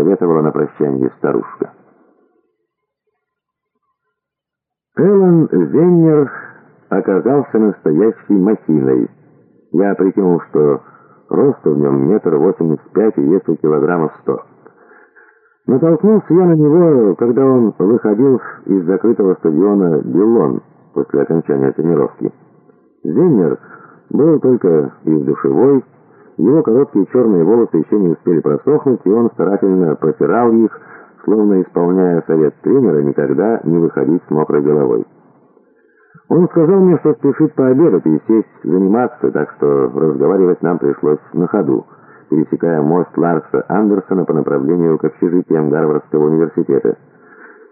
посоветовала на прощание старушка. Эллен Веннер оказался настоящей махиной. Я прикинул, что роста в нем метр восемьдесят пять и весу килограммов сто. Натолкнулся я на него, когда он выходил из закрытого стадиона «Дилон» после окончания тренировки. Веннер был только из душевой, его короткие черные волосы еще не успели просохнуть, и он старательно протирал их, словно исполняя совет тренера никогда не выходить с мокрой головой. Он сказал мне, что спешит пообедать и сесть заниматься, так что разговаривать нам пришлось на ходу, пересекая мост Ларса Андерсона по направлению к общежитиям Гарвардского университета.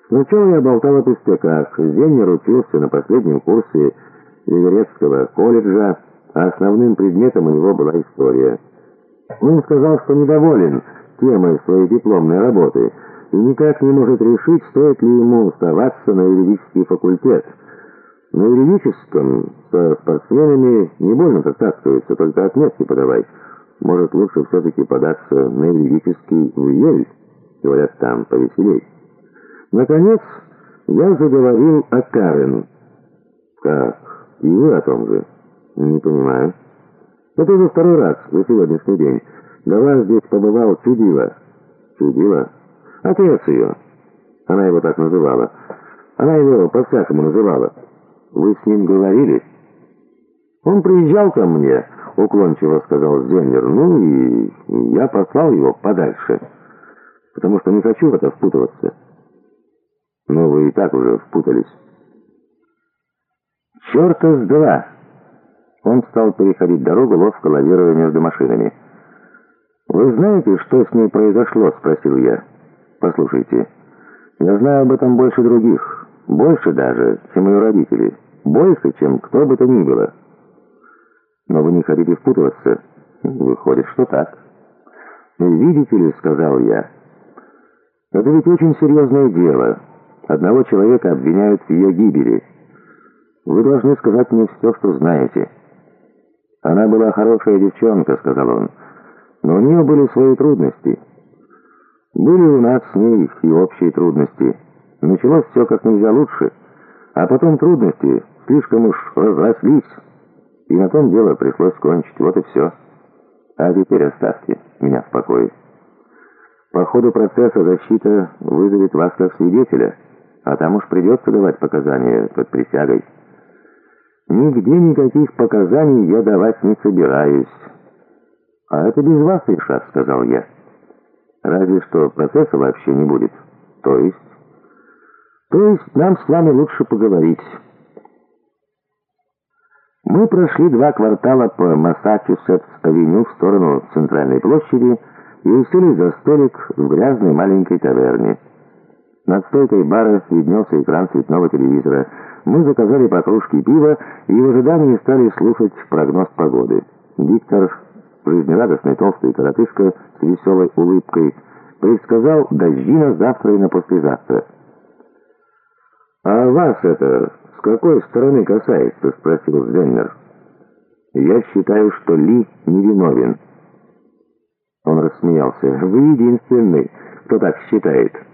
Сначала я болтал о пустяках. Зеннер учился на последнем курсе Ливерецкого колледжа, а основным предметом у него была история. Он сказал, что недоволен темой своей дипломной работы и никак не может решить, стоит ли ему оставаться на юридический факультет. На юридическом со спортсменами не больно как трактуется, только отметки подавай. Может, лучше все-таки податься на юридический в Ель, говорят там, повеселей. Наконец, я заговорил о Карен. Как? И вы о том же? Не понимаю. Это уже второй раз за сегодняшний день. Вас здесь побывал Чудила. Чудила? Отец ее. Она его так называла. Она его по-всякому называла. Вы с ним говорили? Он приезжал ко мне, уклончиво сказал Зеннер. Ну и я послал его подальше, потому что не хочу в это впутываться. Но вы и так уже впутались. Черта с два! Он стал переходить дорогу, ловко лавируя между машинами. «Вы знаете, что с ней произошло?» — спросил я. «Послушайте, я знаю об этом больше других, больше даже, чем ее родители, больше, чем кто бы то ни было. Но вы не хотите впутываться? Выходит, что так». «Видите ли», — сказал я, — «это ведь очень серьезное дело. Одного человека обвиняют в ее гибели. Вы должны сказать мне все, что знаете». «Она была хорошая девчонка», — сказал он, — «но у нее были свои трудности». Были у нас с ней и общие трудности. Началось все как нельзя лучше, а потом трудности слишком уж разрослись, и на том дело пришлось кончить, вот и все. А теперь оставьте меня в покое. По ходу процесса защита вызовет вас как свидетеля, а там уж придется давать показания под присягой. Нигде никаких показаний я давать не собираюсь. А это без вас решат, сказал я. Разве что процесса вообще не будет. То есть? То есть нам с вами лучше поговорить. Мы прошли два квартала по Массачусетс-авеню в сторону Центральной площади и уселись за столик в грязной маленькой таверне. Над стойкой бара виднелся экран цветного телевизора. Мы заказали по кружке пива и в ожидании стали слушать прогноз погоды. Виктор, жизнерадостный толстый коротышка с веселой улыбкой, предсказал дожди на завтра и на послезавтра. «А вас это с какой стороны касается?» — спросил Зеннер. «Я считаю, что Ли невиновен». Он рассмеялся. «Вы единственный, кто так считает».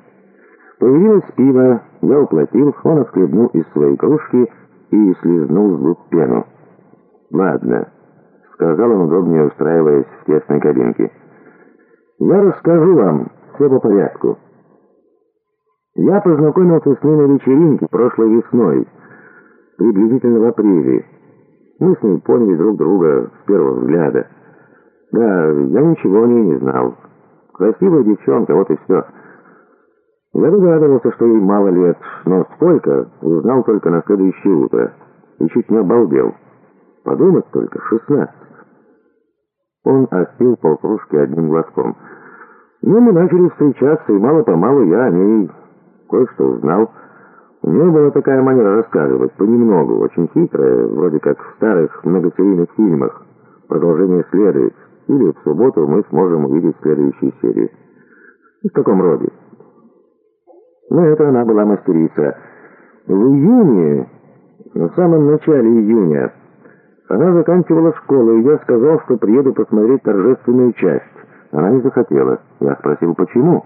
Появилось пиво, я уплатил, он отхлебнул из своей кружки и слезнул с губ пену. «Ладно», — сказал он, удобнее устраиваясь в тесной кабинке. «Я расскажу вам все по порядку». Я познакомился с ней на вечеринке прошлой весной, приблизительно в апреле. Мы с ней поняли друг друга с первого взгляда. Да, я ничего о ней не знал. Красивая девчонка, вот и все. Я догадывался, что ей мало лет, но сколько, узнал только на следующее утро. И чуть не обалдел. Подумать только, шестнадцать. Он осил полкружки одним глазком. Ну, мы начали встречаться, и мало-помалу я о ней кое-что узнал. У нее была такая манера рассказывать, понемногу, очень хитрая, вроде как в старых многосерийных фильмах. Продолжение следует. Или в субботу мы сможем увидеть следующую серию. В таком роде. Но это она была мастерица. В июне, на самом начале июня, она заканчивала школу, и я сказал, что приеду посмотреть торжественную часть. Она не захотела. Я спросил, почему?